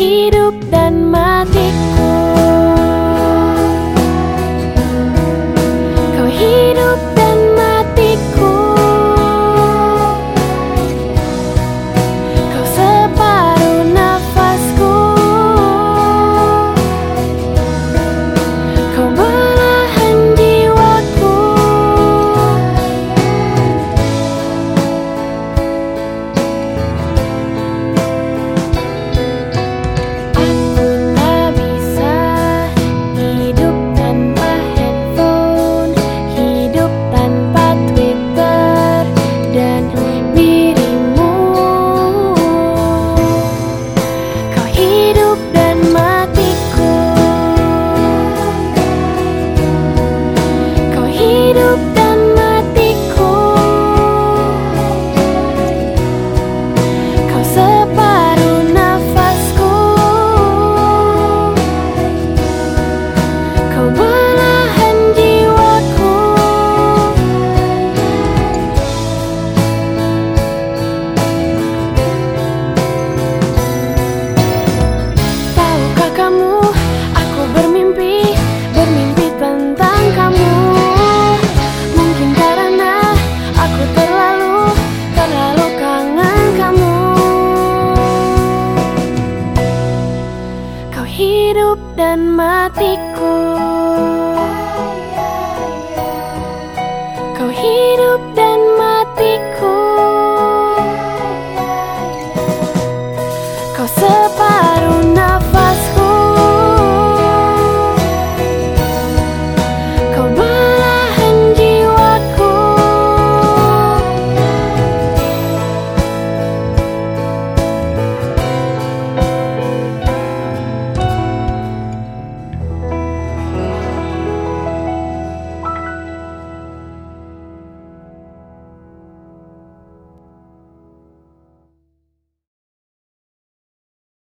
hidup dan matiku. dan matiku. Kau hidup dan matiku. Kau sepatu